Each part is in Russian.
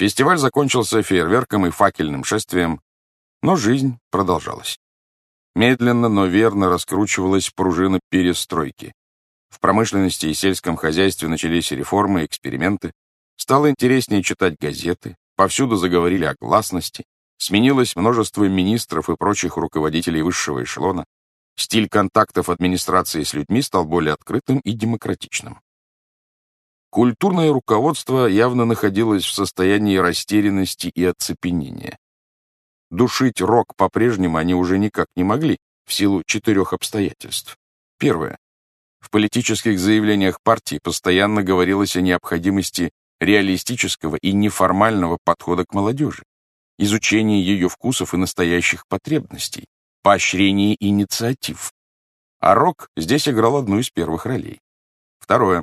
Фестиваль закончился фейерверком и факельным шествием, но жизнь продолжалась. Медленно, но верно раскручивалась пружина перестройки. В промышленности и сельском хозяйстве начались реформы эксперименты. Стало интереснее читать газеты, повсюду заговорили о гласности, сменилось множество министров и прочих руководителей высшего эшелона. Стиль контактов администрации с людьми стал более открытым и демократичным. Культурное руководство явно находилось в состоянии растерянности и оцепенения. Душить рок по-прежнему они уже никак не могли, в силу четырех обстоятельств. Первое. В политических заявлениях партии постоянно говорилось о необходимости реалистического и неформального подхода к молодежи, изучении ее вкусов и настоящих потребностей, поощрении инициатив. А рок здесь играл одну из первых ролей. Второе.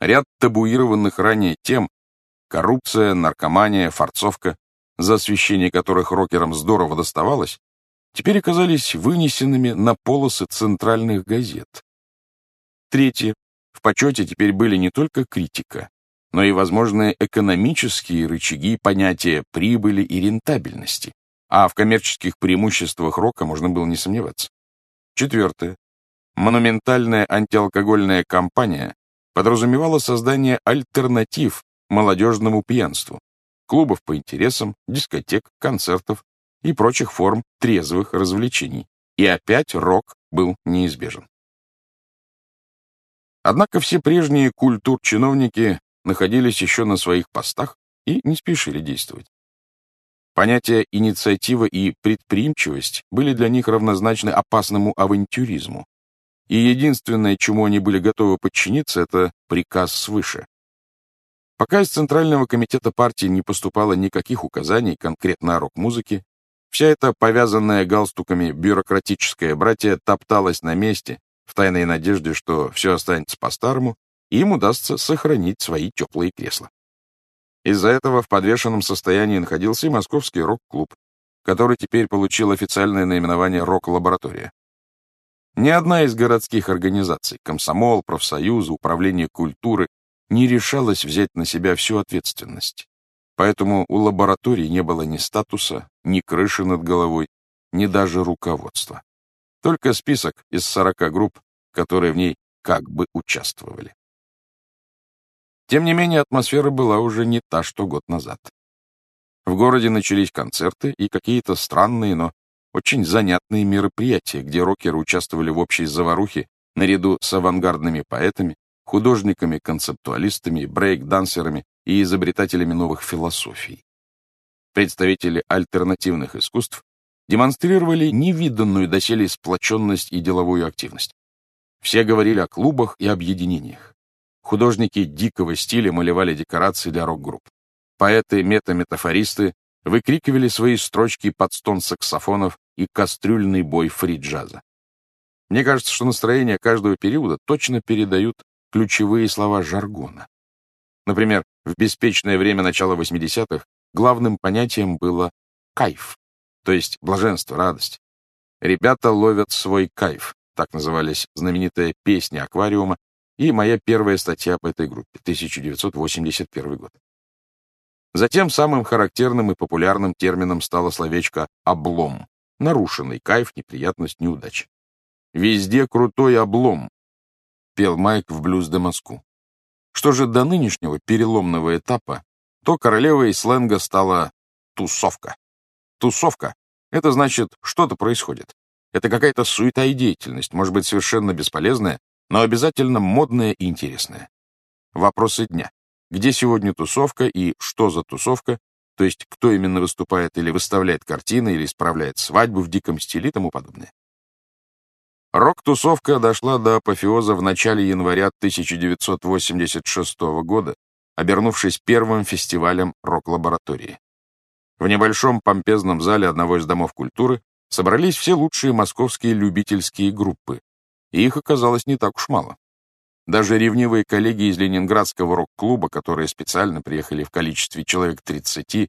Ряд табуированных ранее тем — коррупция, наркомания, форцовка за освещение которых рокерам здорово доставалось, теперь оказались вынесенными на полосы центральных газет. Третье. В почете теперь были не только критика, но и возможные экономические рычаги понятия прибыли и рентабельности, а в коммерческих преимуществах рока можно было не сомневаться. Четвертое. Монументальная антиалкогольная кампания подразумевала создание альтернатив молодежному пьянству, клубов по интересам, дискотек, концертов и прочих форм трезвых развлечений. И опять рок был неизбежен. Однако все прежние культур-чиновники находились еще на своих постах и не спешили действовать. Понятия инициатива и предприимчивость были для них равнозначны опасному авантюризму. И единственное, чему они были готовы подчиниться, это приказ свыше. Пока из Центрального комитета партии не поступало никаких указаний конкретно о рок-музыке, вся эта повязанная галстуками бюрократическая братья топталась на месте в тайной надежде, что все останется по-старому, и им удастся сохранить свои теплые кресла. Из-за этого в подвешенном состоянии находился и Московский рок-клуб, который теперь получил официальное наименование «Рок-лаборатория». Ни одна из городских организаций — комсомол, профсоюзы, управление культуры не решалась взять на себя всю ответственность. Поэтому у лаборатории не было ни статуса, ни крыши над головой, ни даже руководства. Только список из 40 групп, которые в ней как бы участвовали. Тем не менее, атмосфера была уже не та, что год назад. В городе начались концерты и какие-то странные, но очень занятные мероприятия, где рокеры участвовали в общей заварухе наряду с авангардными поэтами, художниками-концептуалистами, брейк-дансерами и изобретателями новых философий. Представители альтернативных искусств демонстрировали невиданную доселе сплоченность и деловую активность. Все говорили о клубах и объединениях. Художники дикого стиля малевали декорации для рок-групп. Поэты-метаметафористы выкрикивали свои строчки под стон саксофонов и кастрюльный бой фри-джаза. Мне кажется, что настроение каждого периода точно передают ключевые слова жаргона. Например, в беспечное время начала 80-х главным понятием было «кайф», то есть блаженство, радость. «Ребята ловят свой кайф», так назывались знаменитая песня «Аквариума» и моя первая статья по этой группе, 1981 год. Затем самым характерным и популярным термином стало словечко «облом», нарушенный кайф, неприятность, неудача. Везде крутой облом, пел Майк в блюз де Москву. Что же до нынешнего переломного этапа, то королевой сленга стала тусовка. Тусовка — это значит, что-то происходит. Это какая-то суета и деятельность, может быть, совершенно бесполезная, но обязательно модная и интересная. Вопросы дня. Где сегодня тусовка и что за тусовка, то есть кто именно выступает или выставляет картины, или исправляет свадьбу в диком стиле и тому подобное. Рок-тусовка дошла до апофеоза в начале января 1986 года, обернувшись первым фестивалем рок-лаборатории. В небольшом помпезном зале одного из домов культуры собрались все лучшие московские любительские группы, и их оказалось не так уж мало. Даже ревнивые коллеги из Ленинградского рок-клуба, которые специально приехали в количестве человек 30,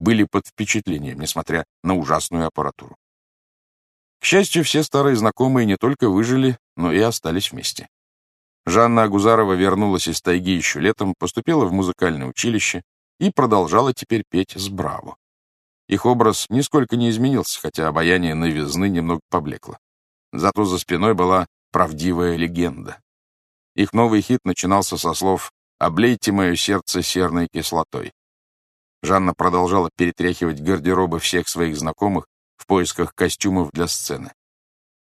были под впечатлением, несмотря на ужасную аппаратуру. К счастью, все старые знакомые не только выжили, но и остались вместе. Жанна Агузарова вернулась из тайги еще летом, поступила в музыкальное училище, и продолжала теперь петь с браво. Их образ нисколько не изменился, хотя обаяние новизны немного поблекло. Зато за спиной была правдивая легенда. Их новый хит начинался со слов «Облейте мое сердце серной кислотой». Жанна продолжала перетряхивать гардеробы всех своих знакомых в поисках костюмов для сцены.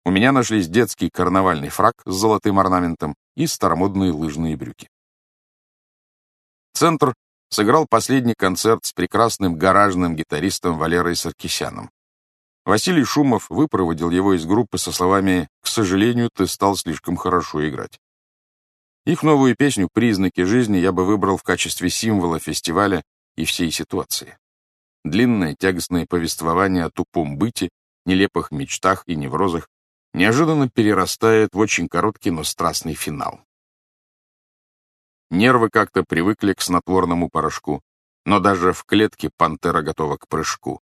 У меня нашлись детский карнавальный фрак с золотым орнаментом и старомодные лыжные брюки. Центр сыграл последний концерт с прекрасным гаражным гитаристом Валерой Саркисяном. Василий Шумов выпроводил его из группы со словами «К сожалению, ты стал слишком хорошо играть». Их новую песню «Признаки жизни» я бы выбрал в качестве символа фестиваля и всей ситуации. Длинное тягостное повествование о тупом быте, нелепых мечтах и неврозах неожиданно перерастает в очень короткий, но страстный финал. Нервы как-то привыкли к снотворному порошку, но даже в клетке пантера готова к прыжку.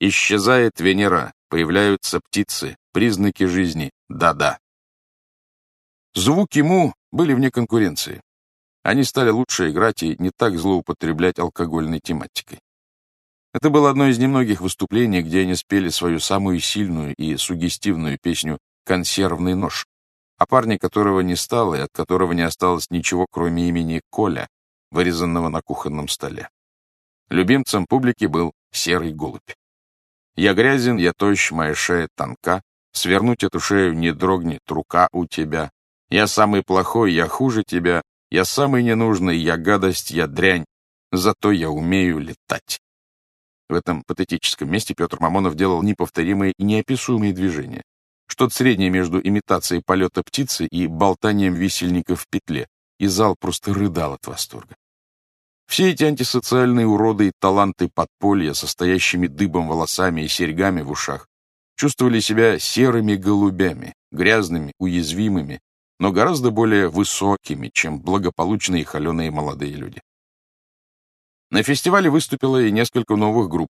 Исчезает Венера, появляются птицы, признаки жизни, да-да. Звуки Му были вне конкуренции. Они стали лучше играть и не так злоупотреблять алкогольной тематикой. Это было одно из немногих выступлений, где они спели свою самую сильную и сугестивную песню «Консервный нож», о парне которого не стало и от которого не осталось ничего, кроме имени Коля, вырезанного на кухонном столе. Любимцем публики был серый голубь. Я грязен, я тощ, моя шея тонка, свернуть эту шею не дрогнет рука у тебя. Я самый плохой, я хуже тебя, я самый ненужный, я гадость, я дрянь, зато я умею летать. В этом патетическом месте Петр Мамонов делал неповторимые и неописуемые движения. Что-то среднее между имитацией полета птицы и болтанием висельника в петле, и зал просто рыдал от восторга. Все эти антисоциальные уроды и таланты подполья, состоящими дыбом волосами и серьгами в ушах, чувствовали себя серыми голубями, грязными, уязвимыми, но гораздо более высокими, чем благополучные холеные молодые люди. На фестивале выступило и несколько новых групп,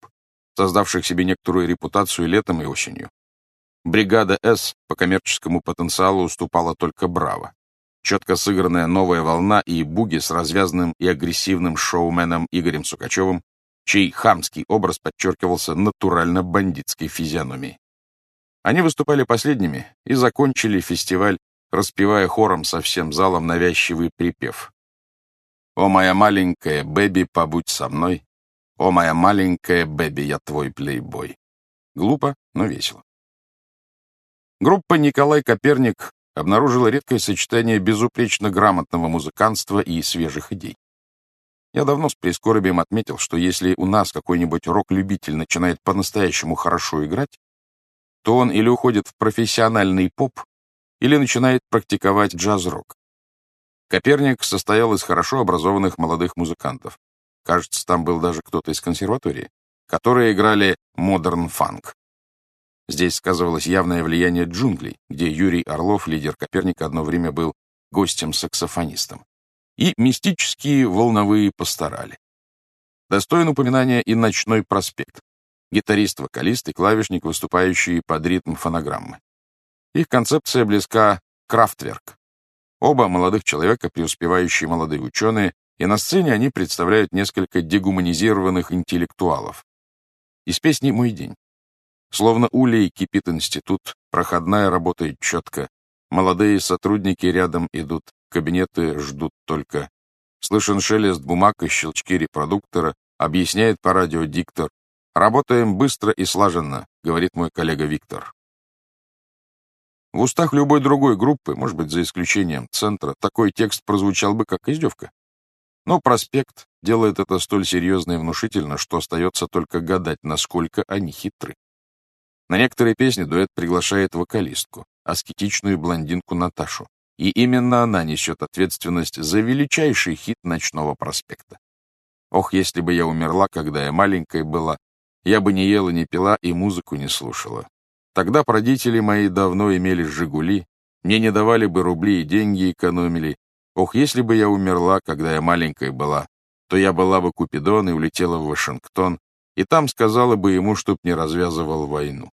создавших себе некоторую репутацию летом и осенью. Бригада «С» по коммерческому потенциалу уступала только «Браво» четко сыгранная новая волна и буги с развязанным и агрессивным шоуменом Игорем Сукачевым, чей хамский образ подчеркивался натурально бандитской физиономией. Они выступали последними и закончили фестиваль, распевая хором со всем залом навязчивый припев. «О, моя маленькая Бэби, побудь со мной! О, моя маленькая Бэби, я твой плейбой!» Глупо, но весело. Группа «Николай Коперник» обнаружила редкое сочетание безупречно грамотного музыканства и свежих идей. Я давно с прискорбием отметил, что если у нас какой-нибудь рок-любитель начинает по-настоящему хорошо играть, то он или уходит в профессиональный поп, или начинает практиковать джаз-рок. Коперник состоял из хорошо образованных молодых музыкантов. Кажется, там был даже кто-то из консерватории, которые играли модерн-фанк. Здесь сказывалось явное влияние джунглей, где Юрий Орлов, лидер Коперника, одно время был гостем-саксофонистом, и мистические волновые пасторали. Достоин упоминания и «Ночной проспект», гитарист-вокалист и клавишник, выступающие под ритм фонограммы. Их концепция близка Крафтверк. Оба молодых человека, преуспевающие молодые ученые, и на сцене они представляют несколько дегуманизированных интеллектуалов. Из песни «Мой день». Словно улей кипит институт, проходная работает четко. Молодые сотрудники рядом идут, кабинеты ждут только. Слышен шелест бумаг и щелчки репродуктора, объясняет по радио диктор. «Работаем быстро и слаженно», — говорит мой коллега Виктор. В устах любой другой группы, может быть, за исключением центра, такой текст прозвучал бы как издевка. Но проспект делает это столь серьезно и внушительно, что остается только гадать, насколько они хитры. На некоторые песни дуэт приглашает вокалистку, аскетичную блондинку Наташу, и именно она несет ответственность за величайший хит ночного проспекта. Ох, если бы я умерла, когда я маленькой была, я бы не ела, не пила и музыку не слушала. Тогда родители мои давно имели «Жигули», мне не давали бы рубли и деньги экономили. Ох, если бы я умерла, когда я маленькой была, то я была бы Купидон и улетела в Вашингтон, и там сказала бы ему, чтоб не развязывал войну.